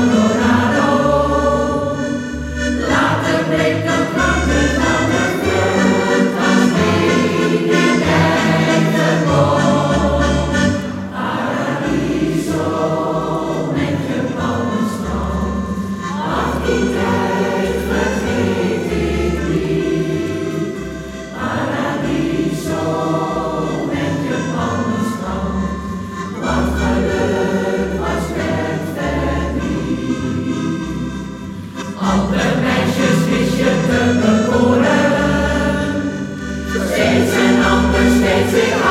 cuando praise Him.